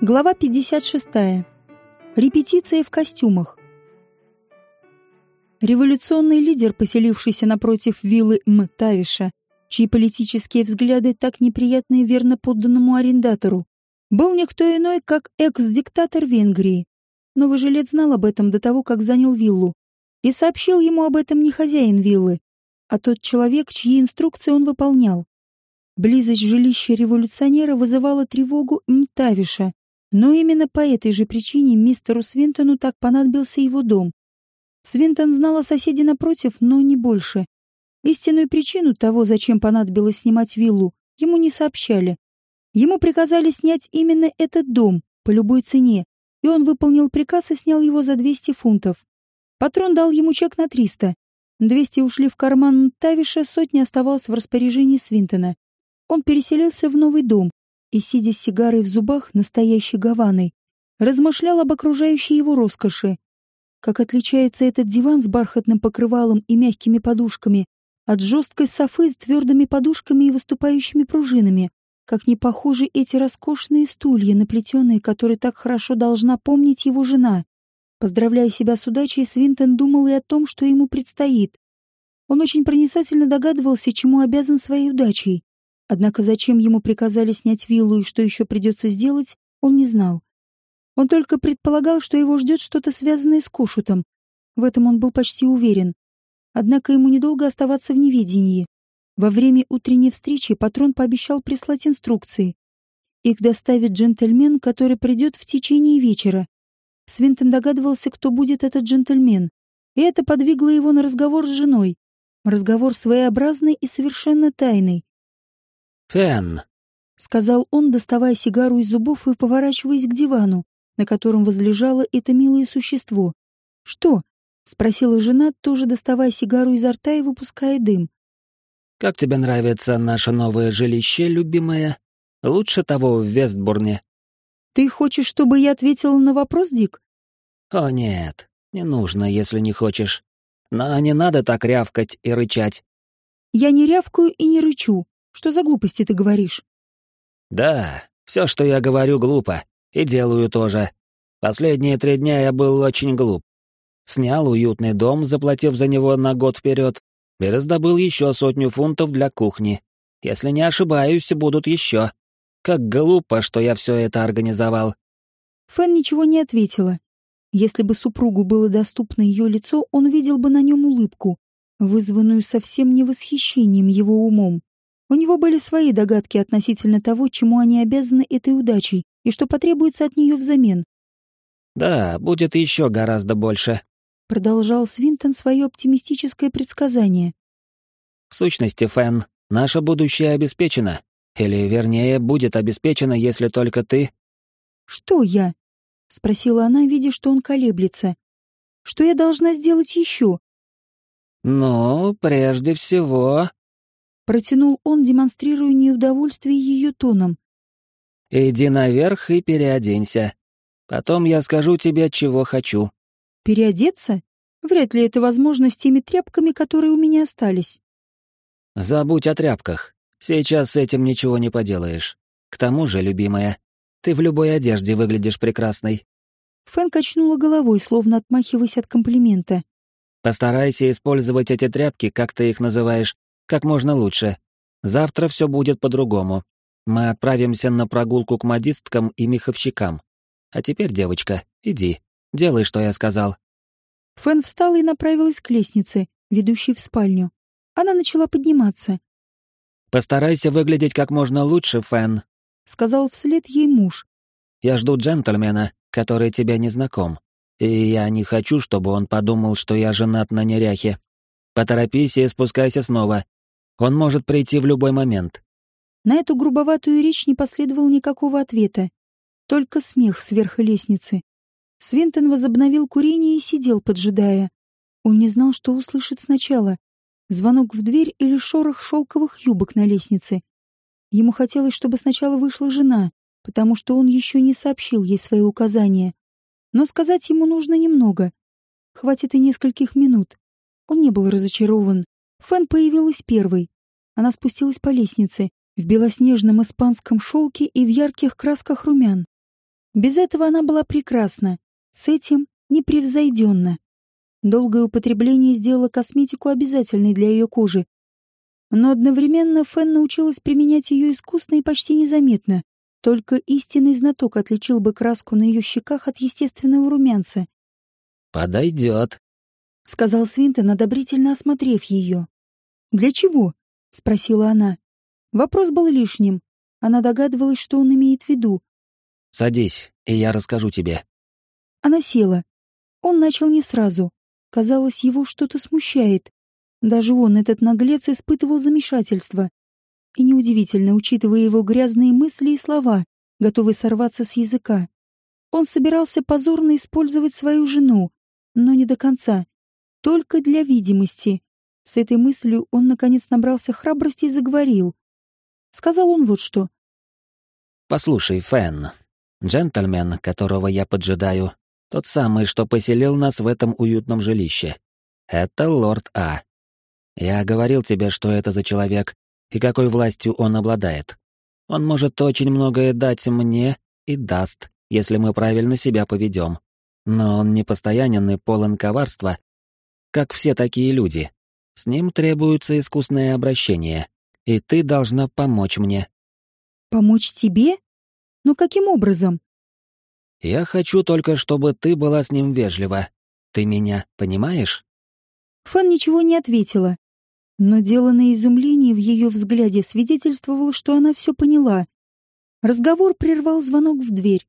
Глава 56. Репетиция в костюмах. Революционный лидер, поселившийся напротив виллы М. Тавиша, чьи политические взгляды так неприятны верно подданному арендатору, был никто иной, как экс-диктатор Венгрии. Новый жилец знал об этом до того, как занял виллу, и сообщил ему об этом не хозяин виллы, а тот человек, чьи инструкции он выполнял. Близость жилища революционера вызывала тревогу Мтавиша, но именно по этой же причине мистеру Свинтону так понадобился его дом. Свинтон знал о соседе напротив, но не больше. Истинную причину того, зачем понадобилось снимать виллу, ему не сообщали. Ему приказали снять именно этот дом по любой цене, и он выполнил приказ и снял его за 200 фунтов. Патрон дал ему чек на 300. 200 ушли в карман Тавиша, сотня оставалась в распоряжении Свинтона. Он переселился в новый дом, и, сидя с сигарой в зубах, настоящей гаваной, размышлял об окружающей его роскоши. Как отличается этот диван с бархатным покрывалом и мягкими подушками от жесткой софы с твердыми подушками и выступающими пружинами, как не похожи эти роскошные стулья, наплетенные, которые так хорошо должна помнить его жена. Поздравляя себя с удачей, Свинтон думал и о том, что ему предстоит. Он очень проницательно догадывался, чему обязан своей удачей. Однако зачем ему приказали снять виллу и что еще придется сделать, он не знал. Он только предполагал, что его ждет что-то связанное с Кошутом. В этом он был почти уверен. Однако ему недолго оставаться в неведении. Во время утренней встречи патрон пообещал прислать инструкции. Их доставит джентльмен, который придет в течение вечера. Свинтон догадывался, кто будет этот джентльмен, и это подвигло его на разговор с женой. Разговор своеобразный и совершенно тайный, «Фен», — сказал он, доставая сигару из зубов и поворачиваясь к дивану, на котором возлежало это милое существо. «Что?» — спросила жена, тоже доставая сигару изо рта и выпуская дым. «Как тебе нравится наше новое жилище, любимая? Лучше того в Вестбурне». «Ты хочешь, чтобы я ответила на вопрос, Дик?» «О нет, не нужно, если не хочешь. Но не надо так рявкать и рычать». «Я не рявкаю и не рычу. Что за глупости ты говоришь? Да, все, что я говорю, глупо. И делаю тоже. Последние три дня я был очень глуп. Снял уютный дом, заплатив за него на год вперед, и раздобыл еще сотню фунтов для кухни. Если не ошибаюсь, будут еще. Как глупо, что я все это организовал. Фэн ничего не ответила. Если бы супругу было доступно ее лицо, он видел бы на нем улыбку, вызванную совсем не восхищением его умом. У него были свои догадки относительно того, чему они обязаны этой удачей и что потребуется от нее взамен. «Да, будет еще гораздо больше», — продолжал Свинтон свое оптимистическое предсказание. «В сущности, Фэн, наше будущее обеспечено. Или, вернее, будет обеспечено, если только ты...» «Что я?» — спросила она, видя, что он колеблется. «Что я должна сделать еще?» «Ну, прежде всего...» Протянул он, демонстрируя неудовольствие ее тоном. «Иди наверх и переоденься. Потом я скажу тебе, чего хочу». «Переодеться? Вряд ли это возможно с теми тряпками, которые у меня остались». «Забудь о тряпках. Сейчас с этим ничего не поделаешь. К тому же, любимая, ты в любой одежде выглядишь прекрасной». Фэн качнула головой, словно отмахиваясь от комплимента. «Постарайся использовать эти тряпки, как ты их называешь, как можно лучше. Завтра все будет по-другому. Мы отправимся на прогулку к модисткам и меховщикам. А теперь, девочка, иди, делай, что я сказал». Фэн встала и направилась к лестнице, ведущей в спальню. Она начала подниматься. «Постарайся выглядеть как можно лучше, Фэн», — сказал вслед ей муж. «Я жду джентльмена, который тебе не знаком. И я не хочу, чтобы он подумал, что я женат на неряхе. Поторопись и спускайся снова. Он может прийти в любой момент. На эту грубоватую речь не последовало никакого ответа. Только смех сверху лестницы. Свинтон возобновил курение и сидел, поджидая. Он не знал, что услышит сначала. Звонок в дверь или шорох шелковых юбок на лестнице. Ему хотелось, чтобы сначала вышла жена, потому что он еще не сообщил ей свои указания. Но сказать ему нужно немного. Хватит и нескольких минут. Он не был разочарован. Фэн появилась первой. Она спустилась по лестнице, в белоснежном испанском шелке и в ярких красках румян. Без этого она была прекрасна, с этим непревзойденно. Долгое употребление сделало косметику обязательной для ее кожи. Но одновременно Фэн научилась применять ее искусно и почти незаметно. Только истинный знаток отличил бы краску на ее щеках от естественного румянца. «Подойдет», — сказал Свинтон, одобрительно осмотрев ее. «Для чего?» — спросила она. Вопрос был лишним. Она догадывалась, что он имеет в виду. «Садись, и я расскажу тебе». Она села. Он начал не сразу. Казалось, его что-то смущает. Даже он, этот наглец, испытывал замешательство. И неудивительно, учитывая его грязные мысли и слова, готовые сорваться с языка. Он собирался позорно использовать свою жену, но не до конца. Только для видимости. С этой мыслью он, наконец, набрался храбрости и заговорил. Сказал он вот что. «Послушай, Фэн, джентльмен, которого я поджидаю, тот самый, что поселил нас в этом уютном жилище. Это лорд А. Я говорил тебе, что это за человек, и какой властью он обладает. Он может очень многое дать мне и даст, если мы правильно себя поведем. Но он непостоянен и полон коварства, как все такие люди. С ним требуется искусное обращение, и ты должна помочь мне. Помочь тебе? Но каким образом? Я хочу только, чтобы ты была с ним вежлива. Ты меня понимаешь? Фан ничего не ответила. Но деланное изумление в ее взгляде свидетельствовало, что она все поняла. Разговор прервал звонок в дверь.